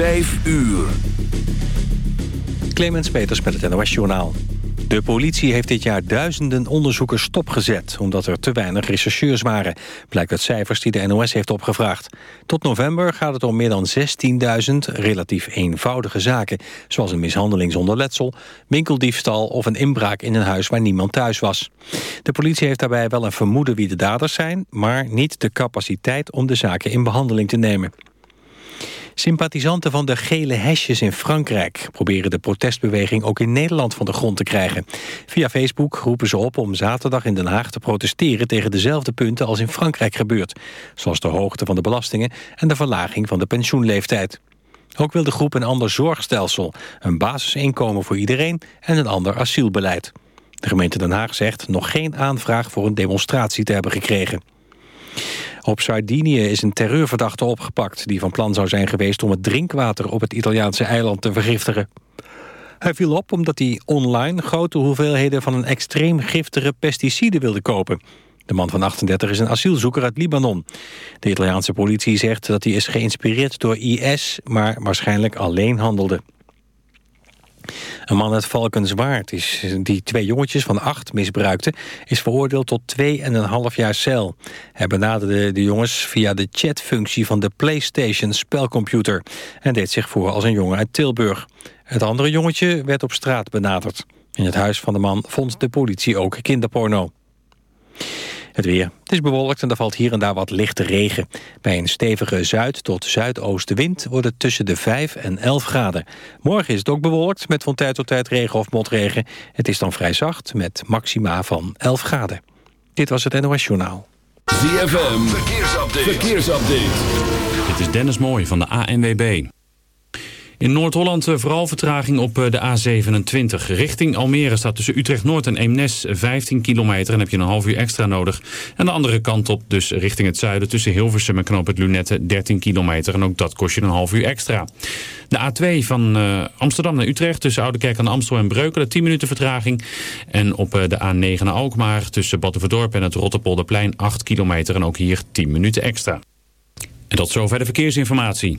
Vijf uur. Clemens Peters met het NOS Journaal. De politie heeft dit jaar duizenden onderzoekers stopgezet... omdat er te weinig rechercheurs waren, blijkt uit cijfers die de NOS heeft opgevraagd. Tot november gaat het om meer dan 16.000 relatief eenvoudige zaken... zoals een mishandeling zonder letsel, winkeldiefstal... of een inbraak in een huis waar niemand thuis was. De politie heeft daarbij wel een vermoeden wie de daders zijn... maar niet de capaciteit om de zaken in behandeling te nemen. Sympathisanten van de gele hesjes in Frankrijk... proberen de protestbeweging ook in Nederland van de grond te krijgen. Via Facebook roepen ze op om zaterdag in Den Haag te protesteren... tegen dezelfde punten als in Frankrijk gebeurt. Zoals de hoogte van de belastingen en de verlaging van de pensioenleeftijd. Ook wil de groep een ander zorgstelsel, een basisinkomen voor iedereen... en een ander asielbeleid. De gemeente Den Haag zegt nog geen aanvraag voor een demonstratie te hebben gekregen. Op Sardinië is een terreurverdachte opgepakt... die van plan zou zijn geweest om het drinkwater op het Italiaanse eiland te vergiftigen. Hij viel op omdat hij online grote hoeveelheden van een extreem giftige pesticide wilde kopen. De man van 38 is een asielzoeker uit Libanon. De Italiaanse politie zegt dat hij is geïnspireerd door IS, maar waarschijnlijk alleen handelde. Een man uit Valkenswaard, is, die twee jongetjes van acht misbruikte... is veroordeeld tot twee en een half jaar cel. Hij benaderde de jongens via de chatfunctie van de PlayStation spelcomputer... en deed zich voor als een jongen uit Tilburg. Het andere jongetje werd op straat benaderd. In het huis van de man vond de politie ook kinderporno. Het weer. Het is bewolkt en er valt hier en daar wat lichte regen. Bij een stevige zuid- tot zuidoostenwind wordt het tussen de 5 en 11 graden. Morgen is het ook bewolkt met van tijd tot tijd regen of motregen. Het is dan vrij zacht met maxima van 11 graden. Dit was het NOS Journaal. ZFM, verkeersupdate. verkeersupdate. Dit is Dennis Mooij van de ANWB. In Noord-Holland eh, vooral vertraging op eh, de A27. Richting Almere staat tussen Utrecht-Noord en Eemnes 15 kilometer... en heb je een half uur extra nodig. En de andere kant op, dus richting het zuiden... tussen Hilversum en Knoop het Lunette 13 kilometer. En ook dat kost je een half uur extra. De A2 van uh, Amsterdam naar Utrecht tussen Oudekerk en Amstel en Breukelen 10 minuten vertraging. En op de A9 naar Alkmaar tussen Battenverdorp en het Rotterpolderplein 8 kilometer. En ook hier 10 minuten extra. En tot zover de verkeersinformatie.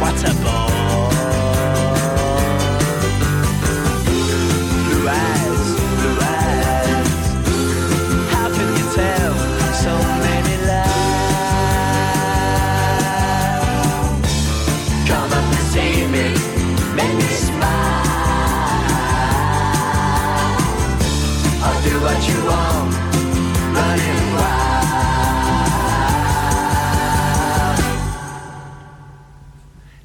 what a bore.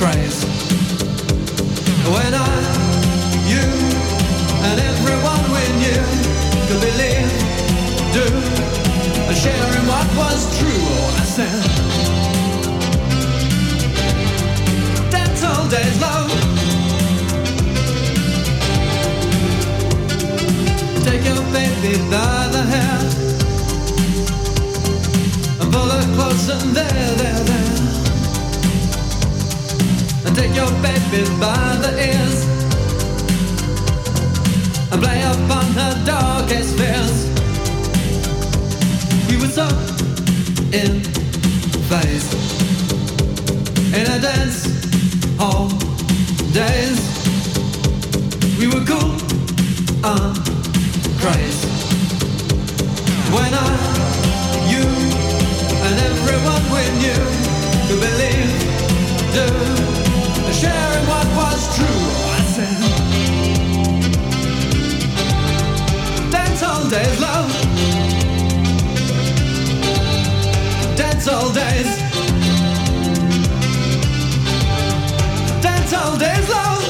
craze. When I, you, and everyone we knew could believe, do, and sharing what was true. I said, dance hall days long. Take your baby by the hair and pull her close there, there, there. Take your baby by the ears and play upon her darkest fears. We were so in phase in a dance hall days. We were cool and crazy when I, you, and everyone we knew could believe, do, sharing what was true. Dance hall days, love. Dance hall days. Dance hall days, love.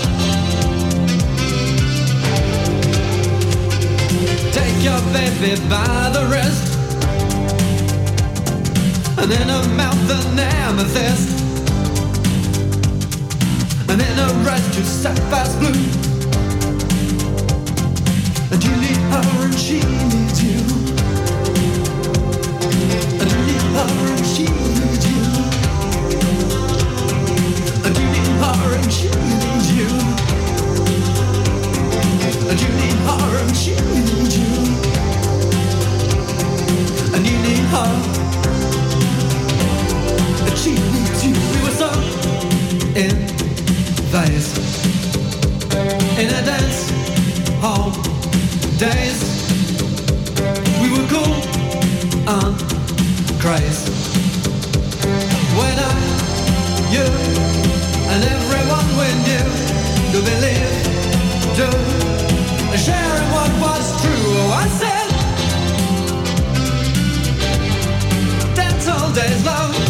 Take your baby by the wrist And in her mouth an amethyst And in her eyes two sapphires blue. And you need her and she needs you. And you need her and she needs you. And you need her and she needs you. And you need her and she needs you. And you need her In a dance hall days We were cool and crazy When I, you and everyone we knew believe, sharing what was true. I said, dance all love.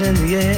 in the air,